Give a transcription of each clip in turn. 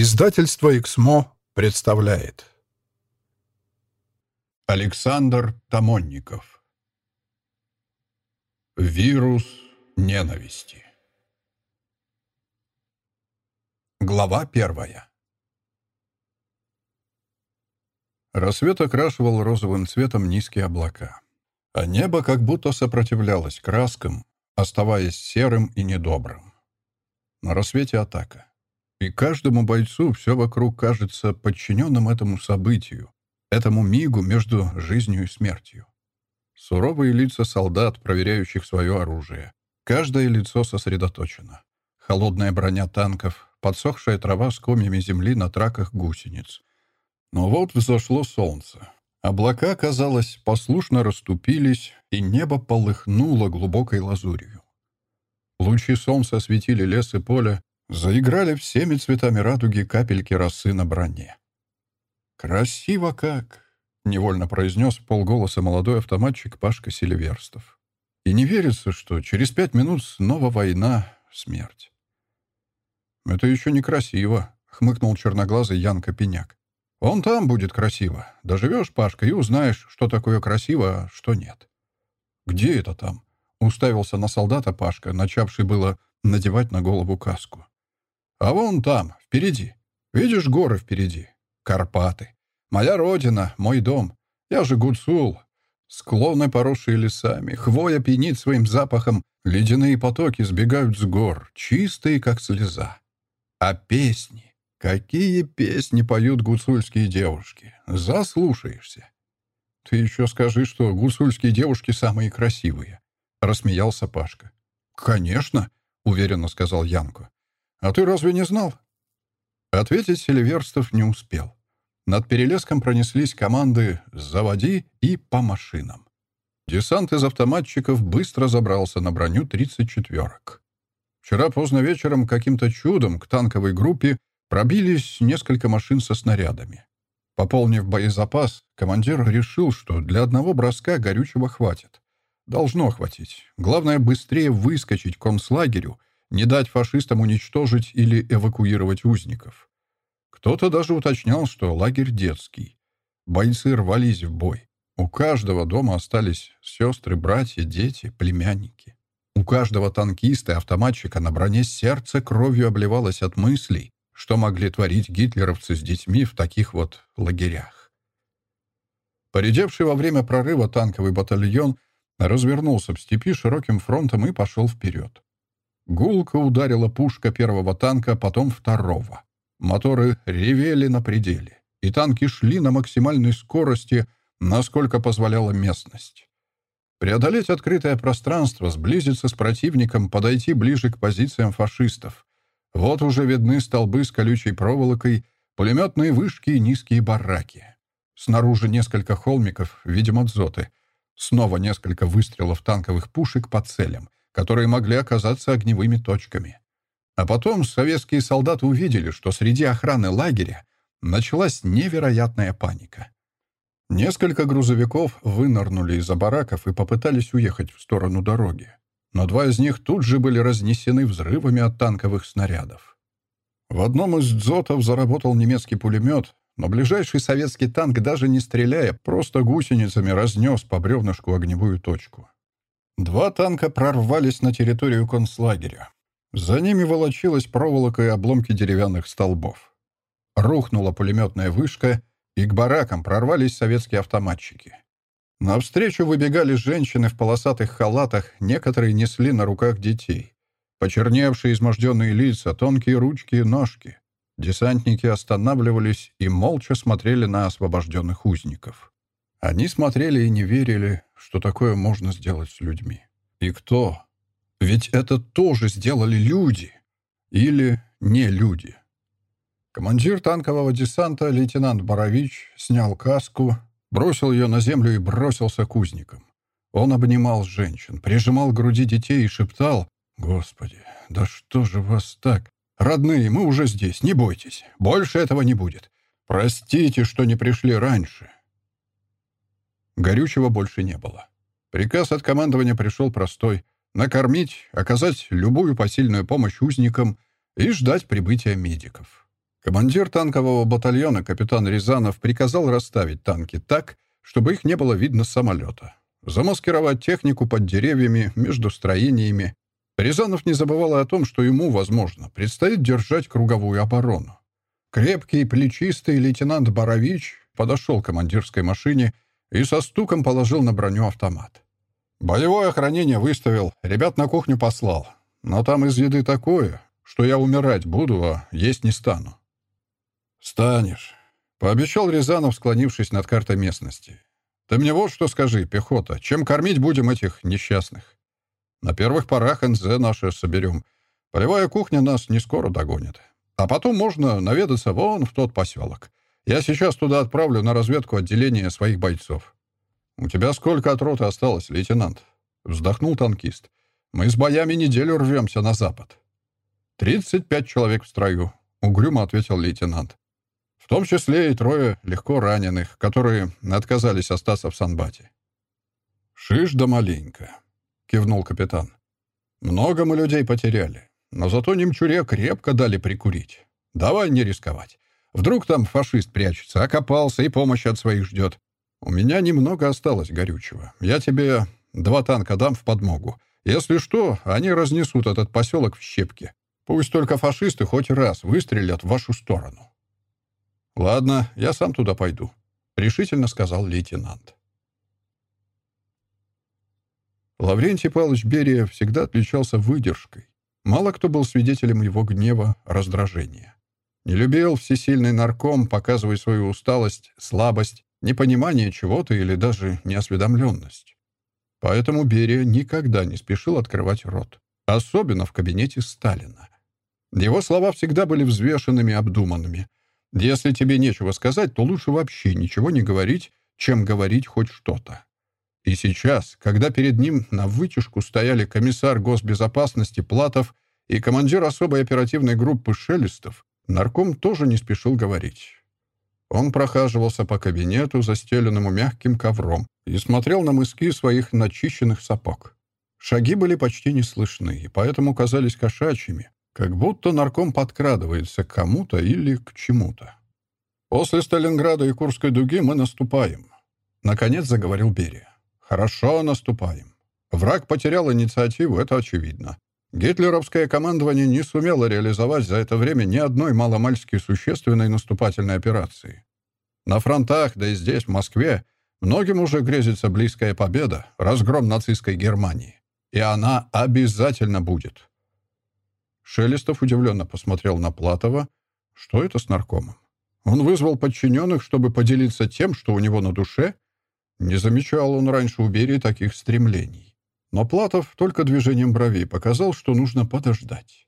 Издательство «Эксмо» представляет Александр Тамонников Вирус ненависти Глава первая Рассвет окрашивал розовым цветом низкие облака, а небо как будто сопротивлялось краскам, оставаясь серым и недобрым. На рассвете атака. И каждому бойцу все вокруг кажется подчиненным этому событию, этому мигу между жизнью и смертью. Суровые лица солдат, проверяющих свое оружие. Каждое лицо сосредоточено. Холодная броня танков, подсохшая трава с комьями земли на траках гусениц. Но вот взошло солнце. Облака, казалось, послушно расступились, и небо полыхнуло глубокой лазурью. Лучи солнца осветили лес и поле, Заиграли всеми цветами радуги капельки росы на броне. «Красиво как!» — невольно произнес полголоса молодой автоматчик Пашка Селиверстов. «И не верится, что через пять минут снова война, смерть». «Это еще не красиво», — хмыкнул черноглазый Ян Копеняк. «Он там будет красиво. Доживешь, Пашка, и узнаешь, что такое красиво, а что нет». «Где это там?» — уставился на солдата Пашка, начавший было надевать на голову каску. А вон там, впереди. Видишь горы впереди? Карпаты. Моя родина, мой дом. Я же Гуцул. Склоны, поросшие лесами. Хвоя пьянит своим запахом. Ледяные потоки сбегают с гор, чистые, как слеза. А песни? Какие песни поют гуцульские девушки? Заслушаешься. Ты еще скажи, что гуцульские девушки самые красивые. Рассмеялся Пашка. Конечно, уверенно сказал Янко. «А ты разве не знал?» Ответить Селиверстов не успел. Над перелеском пронеслись команды «Заводи» и «По машинам». Десант из автоматчиков быстро забрался на броню 34-ок. Вчера поздно вечером каким-то чудом к танковой группе пробились несколько машин со снарядами. Пополнив боезапас, командир решил, что для одного броска горючего хватит. Должно хватить. Главное, быстрее выскочить к концлагерю не дать фашистам уничтожить или эвакуировать узников. Кто-то даже уточнял, что лагерь детский. Бойцы рвались в бой. У каждого дома остались сестры, братья, дети, племянники. У каждого танкиста и автоматчика на броне сердце кровью обливалось от мыслей, что могли творить гитлеровцы с детьми в таких вот лагерях. Поредевший во время прорыва танковый батальон развернулся в степи широким фронтом и пошел вперед. Гулко ударила пушка первого танка, потом второго. Моторы ревели на пределе, и танки шли на максимальной скорости, насколько позволяла местность. Преодолеть открытое пространство, сблизиться с противником, подойти ближе к позициям фашистов. Вот уже видны столбы с колючей проволокой, пулеметные вышки и низкие бараки. Снаружи несколько холмиков, видимо, дзоты. Снова несколько выстрелов танковых пушек по целям — которые могли оказаться огневыми точками. А потом советские солдаты увидели, что среди охраны лагеря началась невероятная паника. Несколько грузовиков вынырнули из-за бараков и попытались уехать в сторону дороги. Но два из них тут же были разнесены взрывами от танковых снарядов. В одном из дзотов заработал немецкий пулемет, но ближайший советский танк, даже не стреляя, просто гусеницами разнес по бревнышку огневую точку. Два танка прорвались на территорию концлагеря. За ними волочилась проволока и обломки деревянных столбов. Рухнула пулеметная вышка, и к баракам прорвались советские автоматчики. Навстречу выбегали женщины в полосатых халатах, некоторые несли на руках детей. Почерневшие изможденные лица, тонкие ручки и ножки. Десантники останавливались и молча смотрели на освобожденных узников. Они смотрели и не верили, что такое можно сделать с людьми. И кто? Ведь это тоже сделали люди. Или не люди. Командир танкового десанта, лейтенант Борович, снял каску, бросил ее на землю и бросился к узникам. Он обнимал женщин, прижимал к груди детей и шептал «Господи, да что же вас так? Родные, мы уже здесь, не бойтесь. Больше этого не будет. Простите, что не пришли раньше. Горючего больше не было. Приказ от командования пришел простой — накормить, оказать любую посильную помощь узникам и ждать прибытия медиков. Командир танкового батальона капитан Рязанов приказал расставить танки так, чтобы их не было видно с самолета. Замаскировать технику под деревьями, между строениями. Рязанов не забывал о том, что ему, возможно, предстоит держать круговую оборону. Крепкий, плечистый лейтенант Борович подошел к командирской машине и со стуком положил на броню автомат. «Боевое охранение выставил, ребят на кухню послал. Но там из еды такое, что я умирать буду, а есть не стану. «Станешь», — пообещал Рязанов, склонившись над картой местности. «Ты мне вот что скажи, пехота, чем кормить будем этих несчастных? На первых порах НЗ наше соберем. Полевая кухня нас не скоро догонит. А потом можно наведаться вон в тот поселок. Я сейчас туда отправлю на разведку отделения своих бойцов». «У тебя сколько от роты осталось, лейтенант?» — вздохнул танкист. «Мы с боями неделю рвемся на запад». «Тридцать пять человек в строю», — угрюмо ответил лейтенант. В том числе и трое легко раненых, которые отказались остаться в Санбате. «Шиш да маленько», — кивнул капитан. «Много мы людей потеряли, но зато немчуре крепко дали прикурить. Давай не рисковать. Вдруг там фашист прячется, окопался и помощь от своих ждет. У меня немного осталось горючего. Я тебе два танка дам в подмогу. Если что, они разнесут этот поселок в щепки. Пусть только фашисты хоть раз выстрелят в вашу сторону». «Ладно, я сам туда пойду», — решительно сказал лейтенант. Лаврентий Павлович Берия всегда отличался выдержкой. Мало кто был свидетелем его гнева, раздражения. Не любил всесильный нарком показывать свою усталость, слабость, непонимание чего-то или даже неосведомленность. Поэтому Берия никогда не спешил открывать рот, особенно в кабинете Сталина. Его слова всегда были взвешенными, обдуманными, если тебе нечего сказать, то лучше вообще ничего не говорить, чем говорить хоть что-то. И сейчас, когда перед ним на вытяжку стояли комиссар госбезопасности Платов и командир особой оперативной группы Шелестов, нарком тоже не спешил говорить. Он прохаживался по кабинету, застеленному мягким ковром, и смотрел на мыски своих начищенных сапог. Шаги были почти не слышны, и поэтому казались кошачьими, как будто нарком подкрадывается к кому-то или к чему-то. «После Сталинграда и Курской дуги мы наступаем», — наконец заговорил Берия. «Хорошо наступаем. Враг потерял инициативу, это очевидно. Гитлеровское командование не сумело реализовать за это время ни одной маломальски существенной наступательной операции. На фронтах, да и здесь, в Москве, многим уже грезится близкая победа, разгром нацистской Германии. И она обязательно будет. Шелестов удивленно посмотрел на Платова. Что это с наркомом? Он вызвал подчиненных, чтобы поделиться тем, что у него на душе? Не замечал он раньше у Берии таких стремлений. Но Платов только движением бровей показал, что нужно подождать.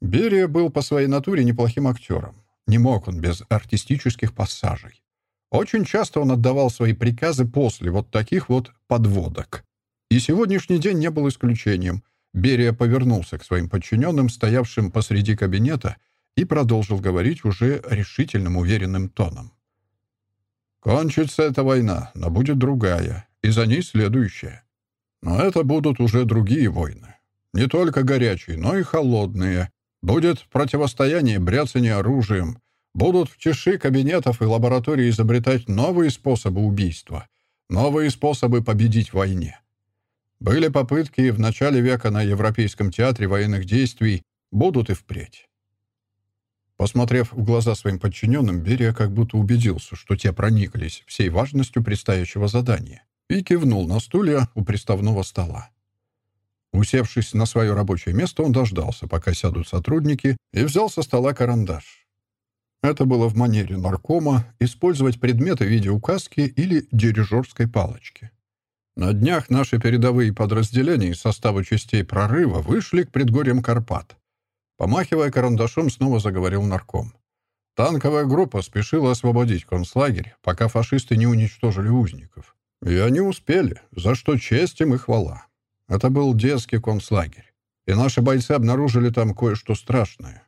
Берия был по своей натуре неплохим актером. Не мог он без артистических пассажей. Очень часто он отдавал свои приказы после вот таких вот подводок. И сегодняшний день не был исключением — Берия повернулся к своим подчиненным, стоявшим посреди кабинета, и продолжил говорить уже решительным, уверенным тоном. «Кончится эта война, но будет другая, и за ней следующая. Но это будут уже другие войны. Не только горячие, но и холодные. Будет противостояние, бряцание оружием. Будут в тиши кабинетов и лабораторий изобретать новые способы убийства, новые способы победить в войне. Были попытки в начале века на Европейском театре военных действий, будут и впредь. Посмотрев в глаза своим подчиненным, Берия как будто убедился, что те прониклись всей важностью предстоящего задания, и кивнул на стулья у приставного стола. Усевшись на свое рабочее место, он дождался, пока сядут сотрудники, и взял со стола карандаш. Это было в манере наркома использовать предметы в виде указки или дирижерской палочки. На днях наши передовые подразделения из состава частей прорыва вышли к предгорьям Карпат. Помахивая карандашом, снова заговорил нарком. Танковая группа спешила освободить концлагерь, пока фашисты не уничтожили узников. И они успели, за что честь им и хвала. Это был детский концлагерь. И наши бойцы обнаружили там кое-что страшное.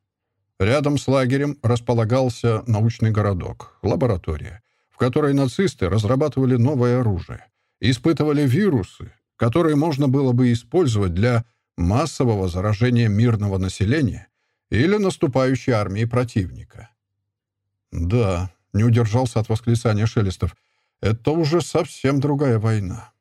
Рядом с лагерем располагался научный городок, лаборатория, в которой нацисты разрабатывали новое оружие — испытывали вирусы, которые можно было бы использовать для массового заражения мирного населения или наступающей армии противника. Да, не удержался от восклицания Шелестов. Это уже совсем другая война.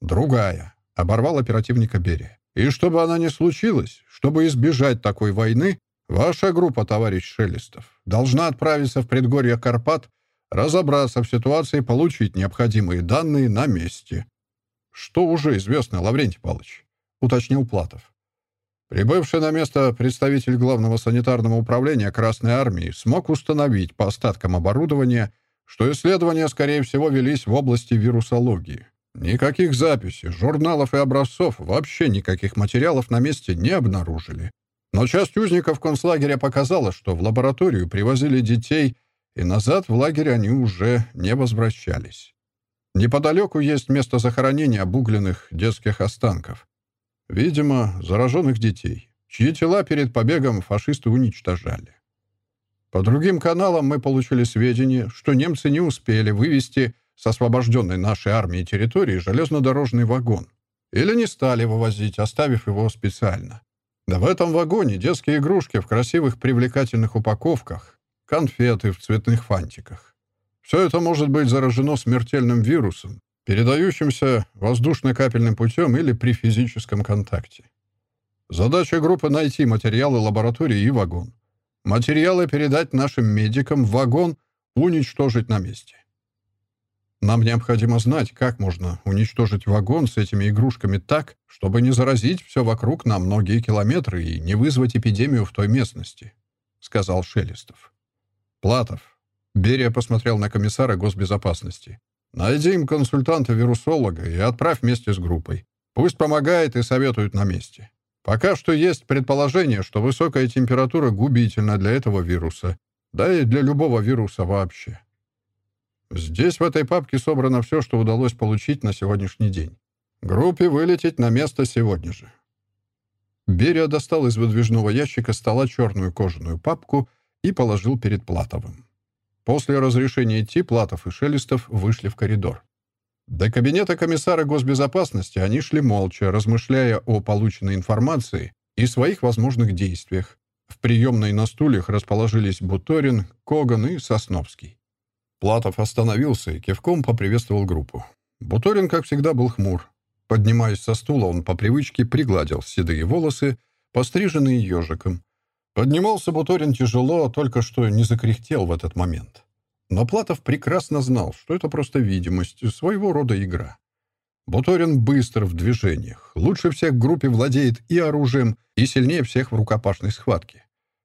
Другая, оборвал оперативника Берия. И чтобы она не случилась, чтобы избежать такой войны, ваша группа, товарищ Шелестов, должна отправиться в предгорье Карпат, разобраться в ситуации и получить необходимые данные на месте. Что уже известно, Лаврентий Павлович? Уточнил Платов. Прибывший на место представитель Главного санитарного управления Красной Армии смог установить по остаткам оборудования, что исследования, скорее всего, велись в области вирусологии. Никаких записей, журналов и образцов, вообще никаких материалов на месте не обнаружили. Но часть узников концлагеря показала, что в лабораторию привозили детей, и назад в лагерь они уже не возвращались. Неподалеку есть место захоронения обугленных детских останков. Видимо, зараженных детей, чьи тела перед побегом фашисты уничтожали. По другим каналам мы получили сведения, что немцы не успели вывести с освобожденной нашей армией территории железнодорожный вагон. Или не стали вывозить, оставив его специально. Да в этом вагоне детские игрушки в красивых привлекательных упаковках, конфеты в цветных фантиках. Все это может быть заражено смертельным вирусом, передающимся воздушно-капельным путем или при физическом контакте. Задача группы — найти материалы лаборатории и вагон. Материалы передать нашим медикам, вагон уничтожить на месте. Нам необходимо знать, как можно уничтожить вагон с этими игрушками так, чтобы не заразить все вокруг на многие километры и не вызвать эпидемию в той местности», — сказал Шелестов. «Платов». Берия посмотрел на комиссара госбезопасности. «Найди им консультанта-вирусолога и отправь вместе с группой. Пусть помогает и советует на месте. Пока что есть предположение, что высокая температура губительна для этого вируса, да и для любого вируса вообще. Здесь в этой папке собрано все, что удалось получить на сегодняшний день. Группе вылететь на место сегодня же. Берия достал из выдвижного ящика стола черную кожаную папку и положил перед Платовым. После разрешения идти Платов и Шелестов вышли в коридор. До кабинета комиссара госбезопасности они шли молча, размышляя о полученной информации и своих возможных действиях. В приемной на стульях расположились Буторин, Коган и Сосновский. Платов остановился и кивком поприветствовал группу. Буторин, как всегда, был хмур. Поднимаясь со стула, он по привычке пригладил седые волосы, постриженные ежиком. Поднимался Буторин тяжело, только что не закряхтел в этот момент. Но Платов прекрасно знал, что это просто видимость, своего рода игра. Буторин быстр в движениях, лучше всех в группе владеет и оружием, и сильнее всех в рукопашной схватке.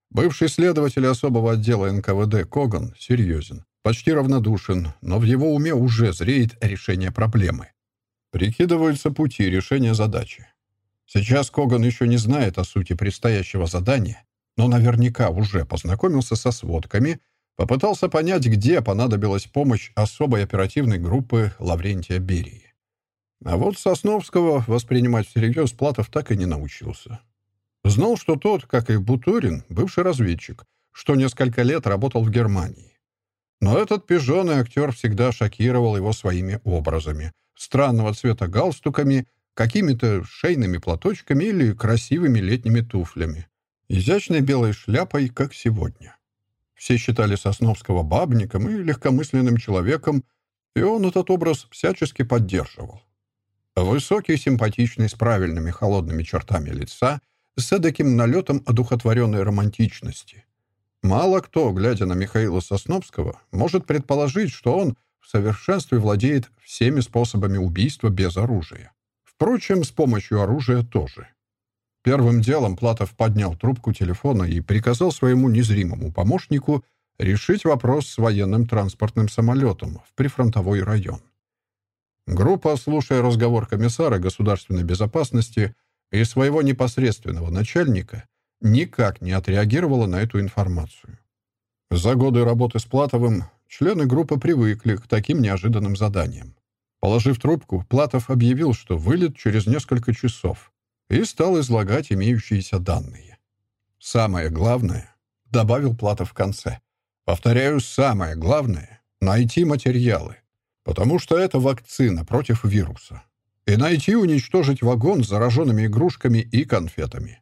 Бывший следователь особого отдела НКВД Коган серьезен почти равнодушен, но в его уме уже зреет решение проблемы. Прикидываются пути решения задачи. Сейчас Коган еще не знает о сути предстоящего задания, но наверняка уже познакомился со сводками, попытался понять, где понадобилась помощь особой оперативной группы Лаврентия Берии. А вот Сосновского воспринимать всерьез Платов так и не научился. Знал, что тот, как и Бутурин, бывший разведчик, что несколько лет работал в Германии. Но этот пижонный актер всегда шокировал его своими образами. Странного цвета галстуками, какими-то шейными платочками или красивыми летними туфлями. Изящной белой шляпой, как сегодня. Все считали Сосновского бабником и легкомысленным человеком, и он этот образ всячески поддерживал. Высокий, симпатичный, с правильными холодными чертами лица, с эдаким налетом одухотворенной романтичности. Мало кто, глядя на Михаила Сосновского, может предположить, что он в совершенстве владеет всеми способами убийства без оружия. Впрочем, с помощью оружия тоже. Первым делом Платов поднял трубку телефона и приказал своему незримому помощнику решить вопрос с военным транспортным самолетом в прифронтовой район. Группа, слушая разговор комиссара государственной безопасности и своего непосредственного начальника, никак не отреагировала на эту информацию. За годы работы с Платовым члены группы привыкли к таким неожиданным заданиям. Положив трубку, Платов объявил, что вылет через несколько часов, и стал излагать имеющиеся данные. «Самое главное», — добавил Платов в конце, «повторяю, самое главное — найти материалы, потому что это вакцина против вируса, и найти уничтожить вагон с зараженными игрушками и конфетами.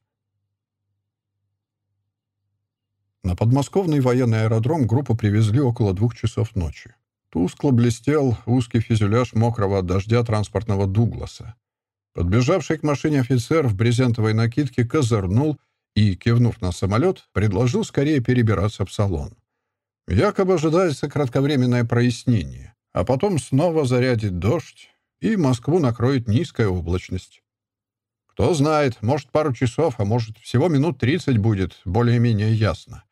На подмосковный военный аэродром группу привезли около двух часов ночи. Тускло блестел узкий фюзеляж мокрого от дождя транспортного «Дугласа». Подбежавший к машине офицер в брезентовой накидке козырнул и, кивнув на самолет, предложил скорее перебираться в салон. Якобы ожидается кратковременное прояснение, а потом снова зарядит дождь, и Москву накроет низкая облачность. Кто знает, может, пару часов, а может, всего минут тридцать будет более-менее ясно.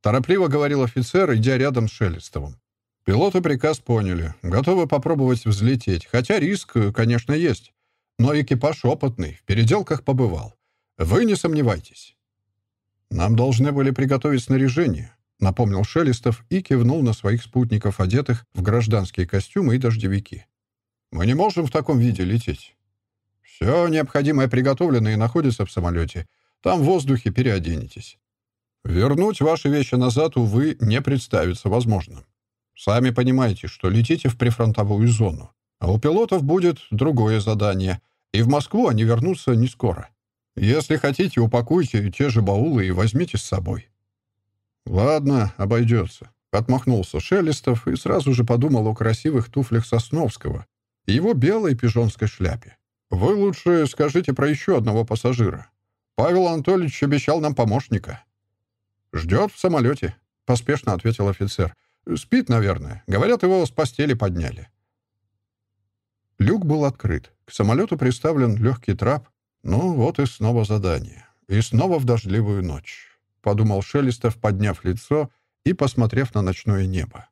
Торопливо говорил офицер, идя рядом с Шелестовым. Пилоты приказ поняли, готовы попробовать взлететь, хотя риск, конечно, есть. Но экипаж опытный, в переделках побывал. Вы не сомневайтесь. Нам должны были приготовить снаряжение, напомнил Шелестов и кивнул на своих спутников, одетых в гражданские костюмы и дождевики. Мы не можем в таком виде лететь. Все необходимое приготовлено и находится в самолете. Там в воздухе переоденетесь. Вернуть ваши вещи назад, увы, не представится возможным. Сами понимаете, что летите в прифронтовую зону. А у пилотов будет другое задание, и в Москву они вернутся не скоро. Если хотите, упакуйте те же баулы и возьмите с собой. Ладно, обойдется. Отмахнулся Шелестов и сразу же подумал о красивых туфлях Сосновского и его белой пижонской шляпе. «Вы лучше скажите про еще одного пассажира. Павел Анатольевич обещал нам помощника». «Ждет в самолете», — поспешно ответил офицер. «Спит, наверное. Говорят, его с постели подняли». Люк был открыт. К самолету приставлен легкий трап. Ну, вот и снова задание. И снова в дождливую ночь. Подумал Шелестов, подняв лицо и посмотрев на ночное небо.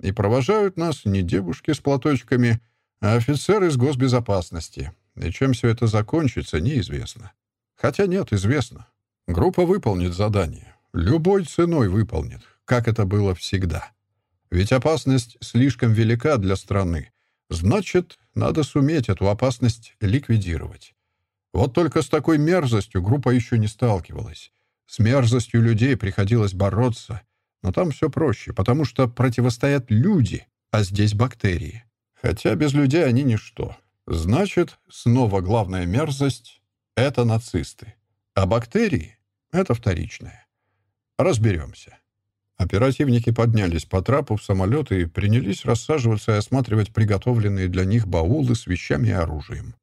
И провожают нас не девушки с платочками, а офицер из госбезопасности. И чем все это закончится, неизвестно. Хотя нет, известно. Группа выполнит задание. Любой ценой выполнит, как это было всегда. Ведь опасность слишком велика для страны. Значит, надо суметь эту опасность ликвидировать. Вот только с такой мерзостью группа еще не сталкивалась. С мерзостью людей приходилось бороться. Но там все проще, потому что противостоят люди, а здесь бактерии. Хотя без людей они ничто. Значит, снова главная мерзость — это нацисты. А бактерии — это вторичное. Разберемся. Оперативники поднялись по трапу в самолет и принялись рассаживаться и осматривать приготовленные для них баулы с вещами и оружием.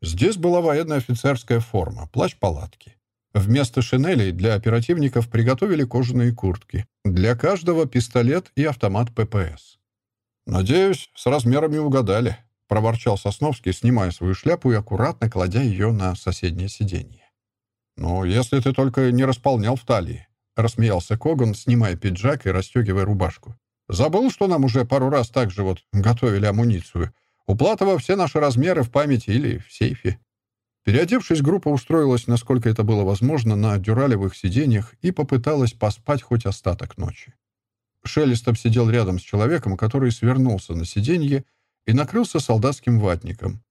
Здесь была военная офицерская форма, плащ-палатки. Вместо шинелей для оперативников приготовили кожаные куртки. Для каждого пистолет и автомат ППС. «Надеюсь, с размерами угадали», — проворчал Сосновский, снимая свою шляпу и аккуратно кладя ее на соседнее сиденье. «Ну, если ты только не располнял в талии», — рассмеялся Коган, снимая пиджак и расстегивая рубашку. «Забыл, что нам уже пару раз так же вот готовили амуницию. Во все наши размеры в памяти или в сейфе». Переодевшись, группа устроилась, насколько это было возможно, на дюралевых сиденьях и попыталась поспать хоть остаток ночи. Шелестов сидел рядом с человеком, который свернулся на сиденье и накрылся солдатским ватником.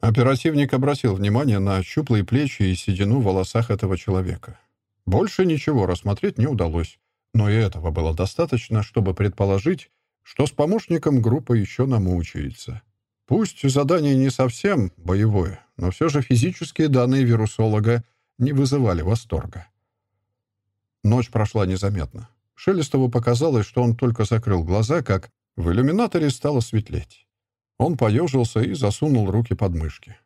Оперативник обратил внимание на щуплые плечи и седину в волосах этого человека. Больше ничего рассмотреть не удалось, но и этого было достаточно, чтобы предположить, что с помощником группа еще намучается. Пусть задание не совсем боевое, но все же физические данные вирусолога не вызывали восторга. Ночь прошла незаметно. Шелестову показалось, что он только закрыл глаза, как в иллюминаторе стало светлеть. Он поежился и засунул руки под мышки.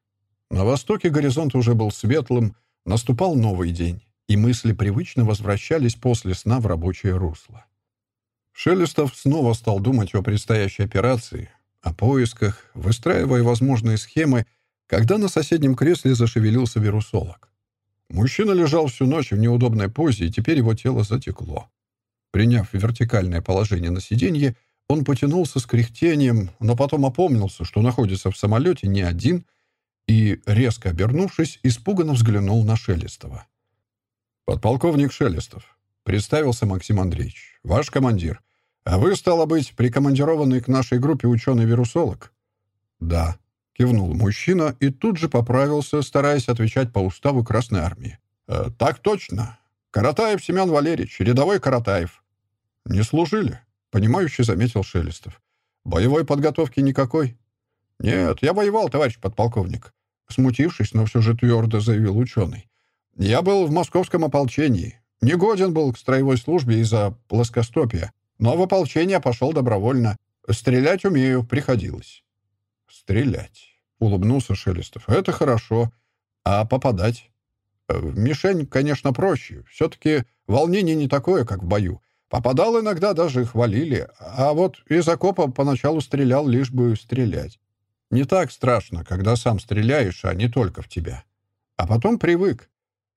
На востоке горизонт уже был светлым, наступал новый день, и мысли привычно возвращались после сна в рабочее русло. Шелестов снова стал думать о предстоящей операции, о поисках, выстраивая возможные схемы, когда на соседнем кресле зашевелился вирусолог. Мужчина лежал всю ночь в неудобной позе, и теперь его тело затекло. Приняв вертикальное положение на сиденье, он потянулся с кряхтением, но потом опомнился, что находится в самолете не один, и, резко обернувшись, испуганно взглянул на Шелестова. «Подполковник Шелестов», — представился Максим Андреевич, — «ваш командир. А вы, стало быть, прикомандированный к нашей группе ученый-вирусолог?» «Да», — кивнул мужчина и тут же поправился, стараясь отвечать по уставу Красной Армии. «Э, «Так точно. Каратаев Семен Валерьевич, рядовой Каратаев». «Не служили?» Понимающе заметил Шелестов. «Боевой подготовки никакой?» «Нет, я воевал, товарищ подполковник», — смутившись, но все же твердо заявил ученый. «Я был в московском ополчении. Негоден был к строевой службе из-за плоскостопия, но в ополчение пошел добровольно. Стрелять умею, приходилось». «Стрелять», — улыбнулся Шелестов. «Это хорошо. А попадать?» «В мишень, конечно, проще. Все-таки волнение не такое, как в бою. Попадал иногда, даже хвалили. А вот из окопа поначалу стрелял, лишь бы стрелять. Не так страшно, когда сам стреляешь, а не только в тебя. А потом привык.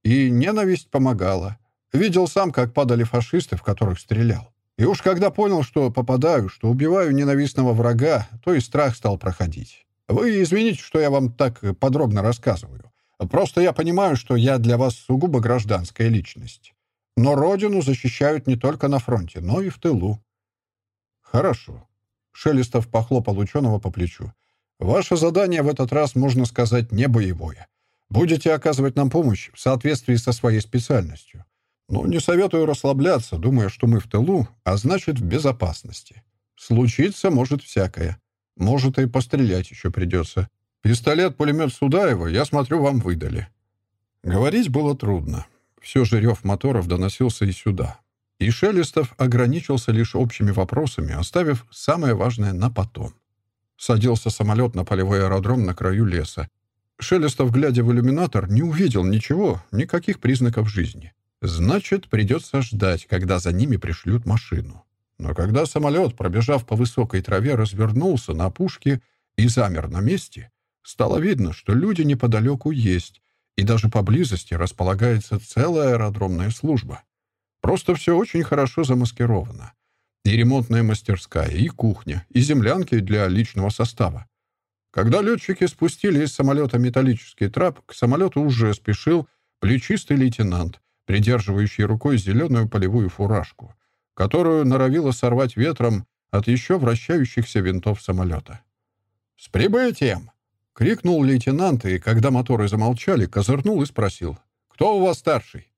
И ненависть помогала. Видел сам, как падали фашисты, в которых стрелял. И уж когда понял, что попадаю, что убиваю ненавистного врага, то и страх стал проходить. Вы извините, что я вам так подробно рассказываю. Просто я понимаю, что я для вас сугубо гражданская личность. Но родину защищают не только на фронте, но и в тылу. Хорошо. Шелестов похлопал ученого по плечу. Ваше задание в этот раз, можно сказать, не боевое. Будете оказывать нам помощь в соответствии со своей специальностью. Но не советую расслабляться, думая, что мы в тылу, а значит, в безопасности. Случиться может всякое. Может, и пострелять еще придется. Пистолет-пулемет Судаева, я смотрю, вам выдали. Говорить было трудно. Все же рев моторов доносился и сюда. И Шелестов ограничился лишь общими вопросами, оставив самое важное на потом. Садился самолет на полевой аэродром на краю леса. Шелестов, глядя в иллюминатор, не увидел ничего, никаких признаков жизни. Значит, придется ждать, когда за ними пришлют машину. Но когда самолет, пробежав по высокой траве, развернулся на опушке и замер на месте, стало видно, что люди неподалеку есть, и даже поблизости располагается целая аэродромная служба. Просто все очень хорошо замаскировано. И ремонтная мастерская, и кухня, и землянки для личного состава. Когда летчики спустили из самолета металлический трап, к самолету уже спешил плечистый лейтенант, придерживающий рукой зеленую полевую фуражку, которую норовило сорвать ветром от еще вращающихся винтов самолета. «С прибытием!» — крикнул лейтенант, и, когда моторы замолчали, козырнул и спросил. «Кто у вас старший?»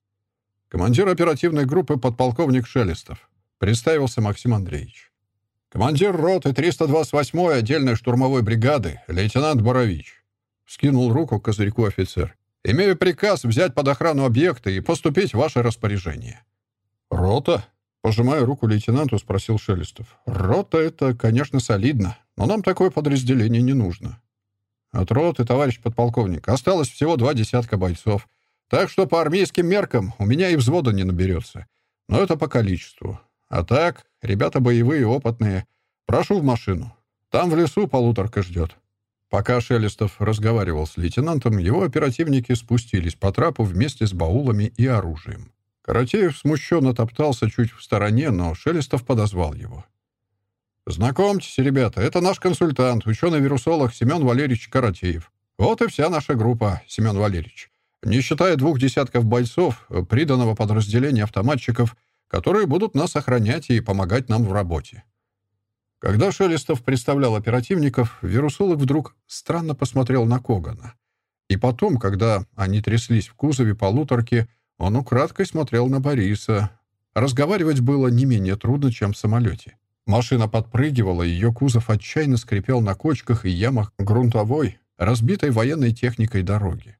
«Командир оперативной группы подполковник Шелестов», — представился Максим Андреевич. «Командир роты 328-й отдельной штурмовой бригады, лейтенант Борович», — скинул руку к козырьку офицер. «Имею приказ взять под охрану объекта и поступить в ваше распоряжение». «Рота?» — пожимая руку лейтенанту, спросил Шелестов. «Рота — это, конечно, солидно, но нам такое подразделение не нужно. От роты, товарищ подполковник, осталось всего два десятка бойцов. Так что по армейским меркам у меня и взвода не наберется. Но это по количеству. А так, ребята боевые, опытные. Прошу в машину. Там в лесу полуторка ждет». Пока Шелестов разговаривал с лейтенантом, его оперативники спустились по трапу вместе с баулами и оружием. Каратеев смущенно топтался чуть в стороне, но Шелестов подозвал его. «Знакомьтесь, ребята, это наш консультант, ученый-вирусолог Семен Валерьевич Каратеев. Вот и вся наша группа, Семен Валерьевич. Не считая двух десятков бойцов, приданного подразделения автоматчиков, которые будут нас охранять и помогать нам в работе». Когда Шелестов представлял оперативников, вирусолог вдруг странно посмотрел на Когана. И потом, когда они тряслись в кузове полуторки, он украдкой смотрел на Бориса. Разговаривать было не менее трудно, чем в самолете. Машина подпрыгивала, ее кузов отчаянно скрипел на кочках и ямах грунтовой, разбитой военной техникой дороги.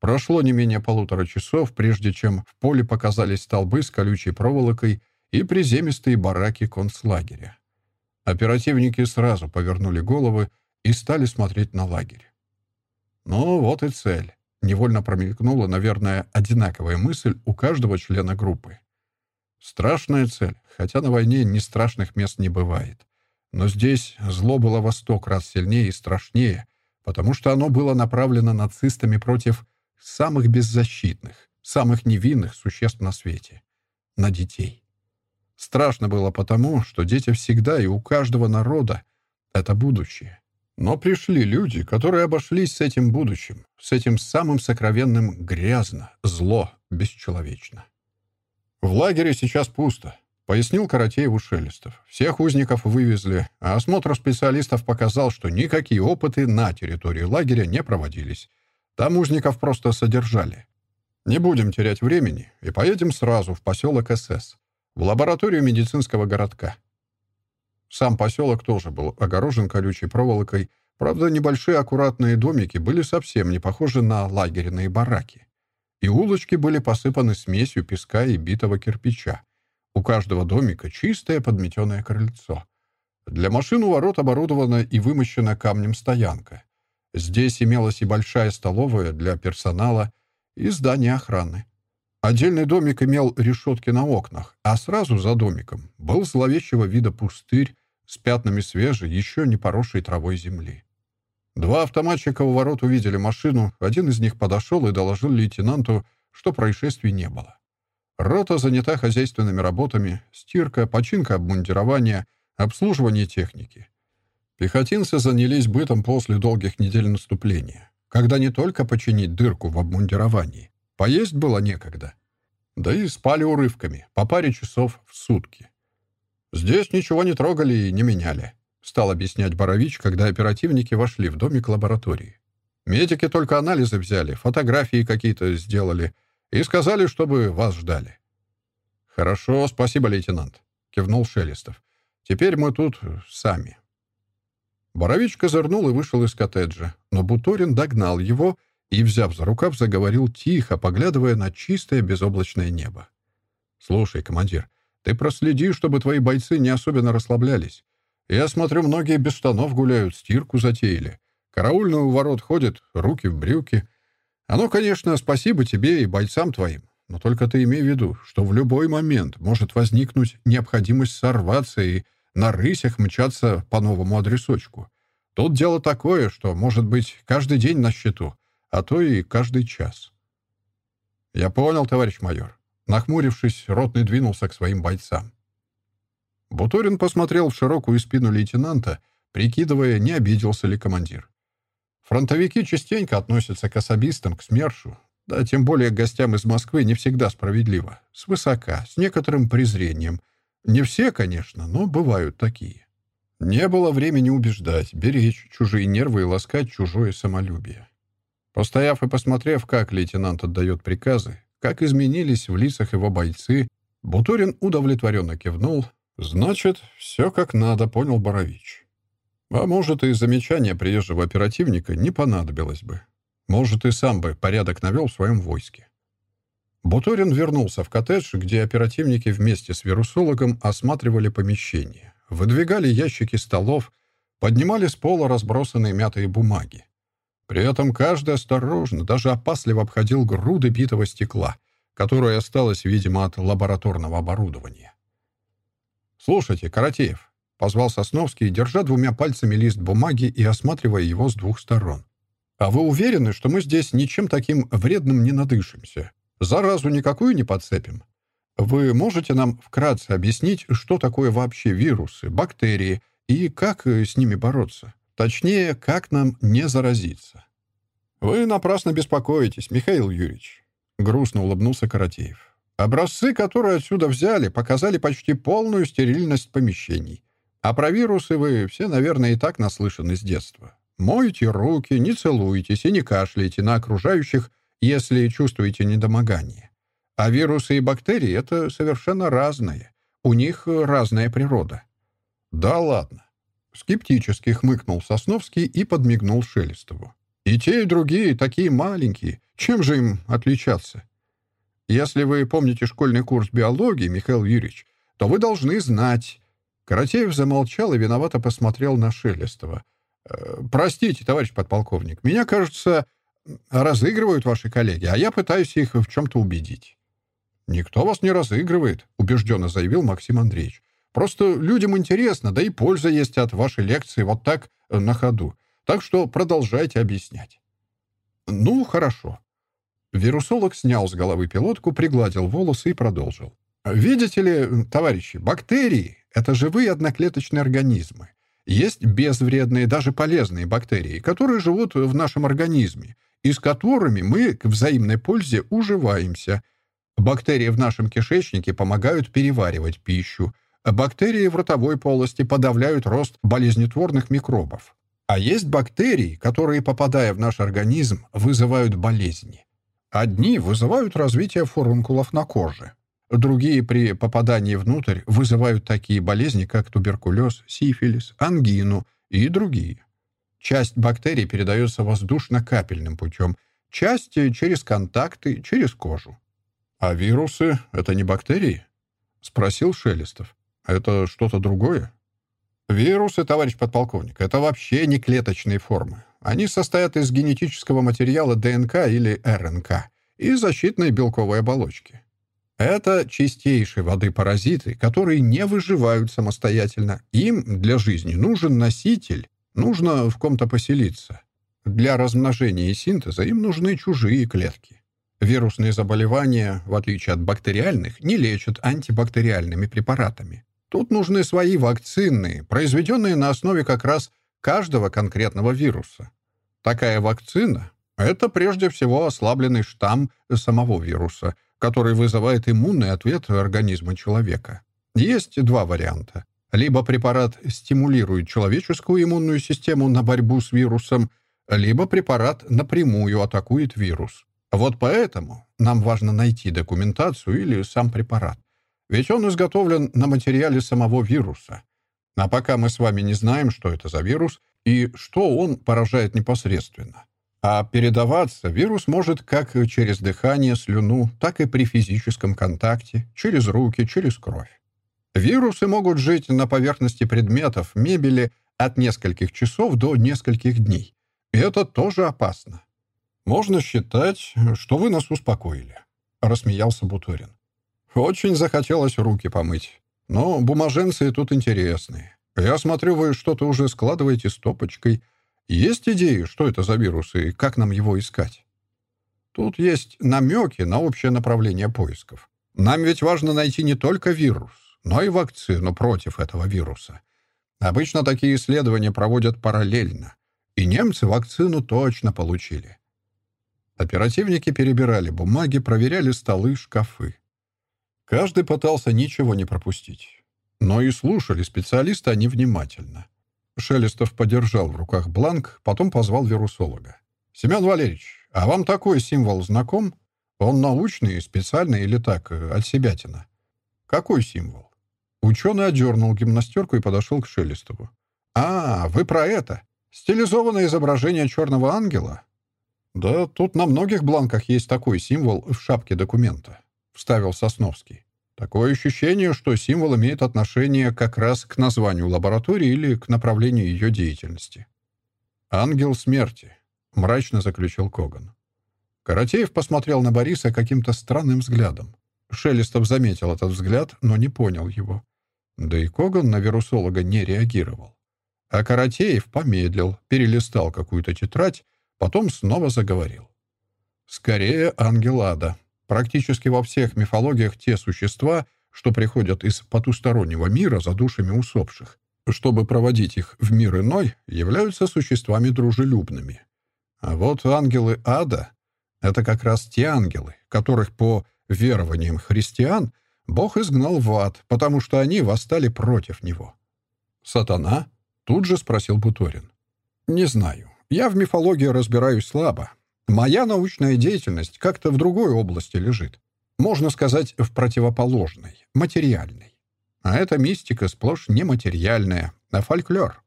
Прошло не менее полутора часов, прежде чем в поле показались столбы с колючей проволокой и приземистые бараки концлагеря. Оперативники сразу повернули головы и стали смотреть на лагерь. Ну, вот и цель. Невольно промелькнула, наверное, одинаковая мысль у каждого члена группы. Страшная цель, хотя на войне ни страшных мест не бывает. Но здесь зло было во сто раз сильнее и страшнее, потому что оно было направлено нацистами против самых беззащитных, самых невинных существ на свете — на детей. Страшно было потому, что дети всегда и у каждого народа — это будущее. Но пришли люди, которые обошлись с этим будущим, с этим самым сокровенным грязно, зло, бесчеловечно. «В лагере сейчас пусто», — пояснил Каратееву Шелестов. «Всех узников вывезли, а осмотр специалистов показал, что никакие опыты на территории лагеря не проводились. Там узников просто содержали. Не будем терять времени и поедем сразу в поселок СС, в лабораторию медицинского городка». Сам поселок тоже был огорожен колючей проволокой, правда, небольшие аккуратные домики были совсем не похожи на лагерные бараки. и улочки были посыпаны смесью песка и битого кирпича. У каждого домика чистое подметенное крыльцо. Для машин у ворот оборудована и вымощена камнем стоянка. Здесь имелась и большая столовая для персонала, и здание охраны. Отдельный домик имел решетки на окнах, а сразу за домиком был зловещего вида пустырь с пятнами свежей, еще не поросшей травой земли. Два автоматчика у ворот увидели машину, один из них подошел и доложил лейтенанту, что происшествий не было. Рота занята хозяйственными работами, стирка, починка обмундирования, обслуживание техники. Пехотинцы занялись бытом после долгих недель наступления, когда не только починить дырку в обмундировании, Поесть было некогда. Да и спали урывками, по паре часов в сутки. Здесь ничего не трогали и не меняли, стал объяснять Борович, когда оперативники вошли в домик лаборатории. Медики только анализы взяли, фотографии какие-то сделали и сказали, чтобы вас ждали. «Хорошо, спасибо, лейтенант», — кивнул Шелестов. «Теперь мы тут сами». Борович козырнул и вышел из коттеджа, но Буторин догнал его и, взяв за рукав, заговорил тихо, поглядывая на чистое безоблачное небо. «Слушай, командир, ты проследи, чтобы твои бойцы не особенно расслаблялись. Я смотрю, многие без штанов гуляют, стирку затеяли. Караульный у ворот ходит, руки в брюки. Оно, конечно, спасибо тебе и бойцам твоим, но только ты имей в виду, что в любой момент может возникнуть необходимость сорваться и на рысях мчаться по новому адресочку. Тут дело такое, что, может быть, каждый день на счету — а то и каждый час. «Я понял, товарищ майор». Нахмурившись, ротный двинулся к своим бойцам. Буторин посмотрел в широкую спину лейтенанта, прикидывая, не обиделся ли командир. Фронтовики частенько относятся к особистам, к СМЕРШу, да тем более к гостям из Москвы не всегда справедливо, свысока, с некоторым презрением. Не все, конечно, но бывают такие. Не было времени убеждать, беречь чужие нервы и ласкать чужое самолюбие. Постояв и посмотрев, как лейтенант отдает приказы, как изменились в лицах его бойцы, Бутурин удовлетворенно кивнул. «Значит, все как надо», — понял Борович. А может, и замечание приезжего оперативника не понадобилось бы. Может, и сам бы порядок навел в своем войске. Бутурин вернулся в коттедж, где оперативники вместе с вирусологом осматривали помещение, выдвигали ящики столов, поднимали с пола разбросанные мятые бумаги. При этом каждый осторожно, даже опасливо обходил груды битого стекла, которое осталось, видимо, от лабораторного оборудования. «Слушайте, Каратеев», — позвал Сосновский, держа двумя пальцами лист бумаги и осматривая его с двух сторон. «А вы уверены, что мы здесь ничем таким вредным не надышимся? Заразу никакую не подцепим? Вы можете нам вкратце объяснить, что такое вообще вирусы, бактерии и как с ними бороться?» Точнее, как нам не заразиться. «Вы напрасно беспокоитесь, Михаил Юрьевич», — грустно улыбнулся Каратеев. «Образцы, которые отсюда взяли, показали почти полную стерильность помещений. А про вирусы вы все, наверное, и так наслышаны с детства. Мойте руки, не целуйтесь и не кашляйте на окружающих, если чувствуете недомогание. А вирусы и бактерии — это совершенно разное. У них разная природа». «Да ладно. Скептически хмыкнул Сосновский и подмигнул Шелестову. «И те, и другие такие маленькие. Чем же им отличаться? Если вы помните школьный курс биологии, Михаил Юрьевич, то вы должны знать...» Каратеев замолчал и виновато посмотрел на Шелестова. «Э, «Простите, товарищ подполковник, меня, кажется, разыгрывают ваши коллеги, а я пытаюсь их в чем-то убедить». «Никто вас не разыгрывает», — убежденно заявил Максим Андреевич. Просто людям интересно, да и польза есть от вашей лекции вот так э, на ходу. Так что продолжайте объяснять. Ну, хорошо. Вирусолог снял с головы пилотку, пригладил волосы и продолжил. Видите ли, товарищи, бактерии — это живые одноклеточные организмы. Есть безвредные, даже полезные бактерии, которые живут в нашем организме, и с которыми мы к взаимной пользе уживаемся. Бактерии в нашем кишечнике помогают переваривать пищу, Бактерии в ротовой полости подавляют рост болезнетворных микробов. А есть бактерии, которые, попадая в наш организм, вызывают болезни. Одни вызывают развитие фурункулов на коже. Другие при попадании внутрь вызывают такие болезни, как туберкулез, сифилис, ангину и другие. Часть бактерий передается воздушно-капельным путем, Часть через контакты, через кожу. «А вирусы — это не бактерии?» — спросил Шелестов. «Это что-то другое?» «Вирусы, товарищ подполковник, это вообще не клеточные формы. Они состоят из генетического материала ДНК или РНК и защитной белковой оболочки. Это чистейшей воды паразиты, которые не выживают самостоятельно. Им для жизни нужен носитель, нужно в ком-то поселиться. Для размножения и синтеза им нужны чужие клетки. Вирусные заболевания, в отличие от бактериальных, не лечат антибактериальными препаратами. Тут нужны свои вакцины, произведенные на основе как раз каждого конкретного вируса. Такая вакцина — это прежде всего ослабленный штамм самого вируса, который вызывает иммунный ответ организма человека. Есть два варианта. Либо препарат стимулирует человеческую иммунную систему на борьбу с вирусом, либо препарат напрямую атакует вирус. Вот поэтому нам важно найти документацию или сам препарат. Ведь он изготовлен на материале самого вируса. А пока мы с вами не знаем, что это за вирус и что он поражает непосредственно. А передаваться вирус может как через дыхание, слюну, так и при физическом контакте, через руки, через кровь. Вирусы могут жить на поверхности предметов, мебели от нескольких часов до нескольких дней. И это тоже опасно. «Можно считать, что вы нас успокоили», — рассмеялся Бутурин. «Очень захотелось руки помыть. Но бумаженцы тут интересные. Я смотрю, вы что-то уже складываете стопочкой. Есть идеи, что это за вирус и как нам его искать?» Тут есть намеки на общее направление поисков. Нам ведь важно найти не только вирус, но и вакцину против этого вируса. Обычно такие исследования проводят параллельно. И немцы вакцину точно получили. Оперативники перебирали бумаги, проверяли столы, шкафы. Каждый пытался ничего не пропустить. Но и слушали специалиста они внимательно. Шелестов подержал в руках бланк, потом позвал вирусолога. «Семен Валерьевич, а вам такой символ знаком? Он научный, специальный или так, э, от себятина?» «Какой символ?» Ученый одернул гимнастерку и подошел к Шелестову. «А, вы про это? Стилизованное изображение черного ангела?» «Да тут на многих бланках есть такой символ в шапке документа», — вставил Сосновский. «Такое ощущение, что символ имеет отношение как раз к названию лаборатории или к направлению ее деятельности». «Ангел смерти», — мрачно заключил Коган. Каратеев посмотрел на Бориса каким-то странным взглядом. Шелестов заметил этот взгляд, но не понял его. Да и Коган на вирусолога не реагировал. А Каратеев помедлил, перелистал какую-то тетрадь, потом снова заговорил. Скорее, ангел ада. Практически во всех мифологиях те существа, что приходят из потустороннего мира за душами усопших, чтобы проводить их в мир иной, являются существами дружелюбными. А вот ангелы ада — это как раз те ангелы, которых по верованиям христиан Бог изгнал в ад, потому что они восстали против него. «Сатана?» — тут же спросил Буторин. «Не знаю. Я в мифологии разбираюсь слабо. Моя научная деятельность как-то в другой области лежит. Можно сказать, в противоположной, материальной. А эта мистика сплошь нематериальная, а фольклор.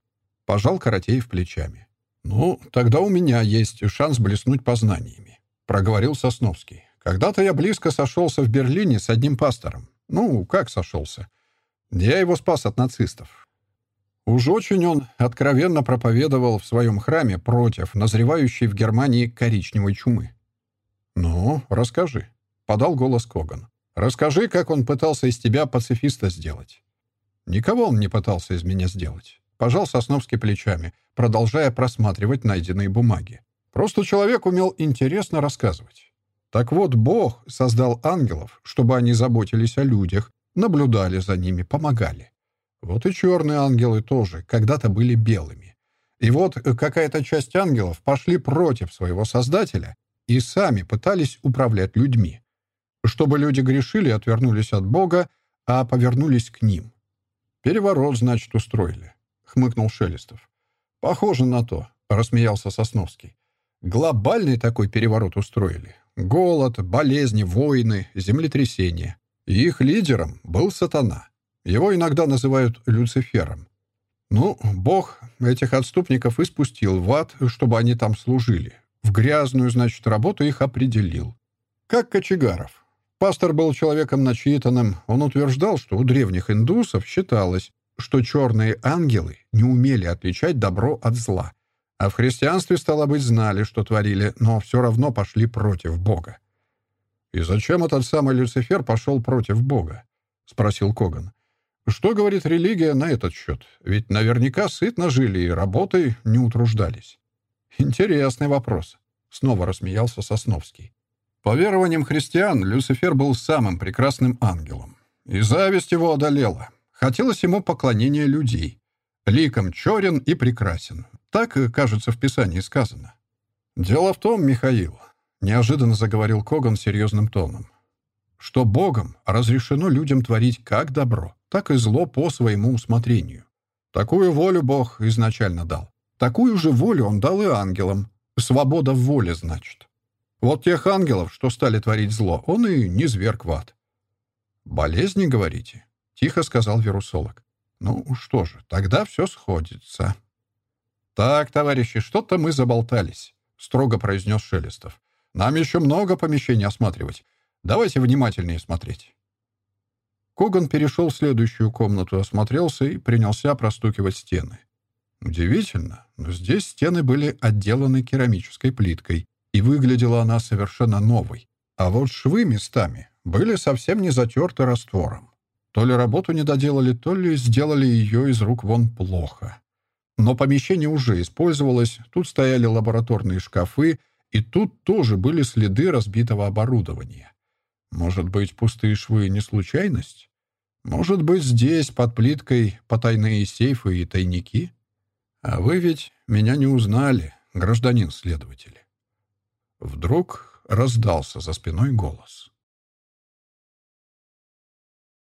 Пожал Каратеев плечами. «Ну, тогда у меня есть шанс блеснуть познаниями», — проговорил Сосновский. «Когда-то я близко сошелся в Берлине с одним пастором. Ну, как сошелся? Я его спас от нацистов. Уж очень он откровенно проповедовал в своем храме против назревающей в Германии коричневой чумы. «Ну, расскажи», — подал голос Коган. «Расскажи, как он пытался из тебя пацифиста сделать». «Никого он не пытался из меня сделать», — пожал Сосновский плечами, продолжая просматривать найденные бумаги. «Просто человек умел интересно рассказывать. Так вот, Бог создал ангелов, чтобы они заботились о людях, наблюдали за ними, помогали. Вот и черные ангелы тоже когда-то были белыми. И вот какая-то часть ангелов пошли против своего Создателя и сами пытались управлять людьми. Чтобы люди грешили и отвернулись от Бога, а повернулись к ним. «Переворот, значит, устроили», — хмыкнул Шелестов. «Похоже на то», — рассмеялся Сосновский. «Глобальный такой переворот устроили. Голод, болезни, войны, землетрясения. Их лидером был сатана. Его иногда называют Люцифером. Ну, Бог этих отступников испустил в ад, чтобы они там служили. В грязную, значит, работу их определил. Как кочегаров. Пастор был человеком начитанным. Он утверждал, что у древних индусов считалось, что черные ангелы не умели отличать добро от зла. А в христианстве, стало быть, знали, что творили, но все равно пошли против Бога. «И зачем этот самый Люцифер пошел против Бога?» — спросил Коган. «Что говорит религия на этот счет? Ведь наверняка сытно жили и работой не утруждались». «Интересный вопрос», — снова рассмеялся Сосновский. По верованиям христиан, Люцифер был самым прекрасным ангелом. И зависть его одолела. Хотелось ему поклонения людей. Ликом черен и прекрасен. Так, кажется, в Писании сказано. «Дело в том, Михаил», — неожиданно заговорил Коган серьезным тоном, что Богом разрешено людям творить как добро, так и зло по своему усмотрению. Такую волю Бог изначально дал. Такую же волю Он дал и ангелам. Свобода в воле, значит. Вот тех ангелов, что стали творить зло, Он и не зверг в ад. «Болезни, говорите?» — тихо сказал вирусолог. «Ну что же, тогда все сходится». «Так, товарищи, что-то мы заболтались», — строго произнес Шелестов. «Нам еще много помещений осматривать. Давайте внимательнее смотреть». Коган перешел в следующую комнату, осмотрелся и принялся простукивать стены. Удивительно, но здесь стены были отделаны керамической плиткой, и выглядела она совершенно новой. А вот швы местами были совсем не затерты раствором. То ли работу не доделали, то ли сделали ее из рук вон плохо. Но помещение уже использовалось, тут стояли лабораторные шкафы, и тут тоже были следы разбитого оборудования. Может быть, пустые швы не случайность? Может быть, здесь, под плиткой, потайные сейфы и тайники? А вы ведь меня не узнали, гражданин следователь. Вдруг раздался за спиной голос.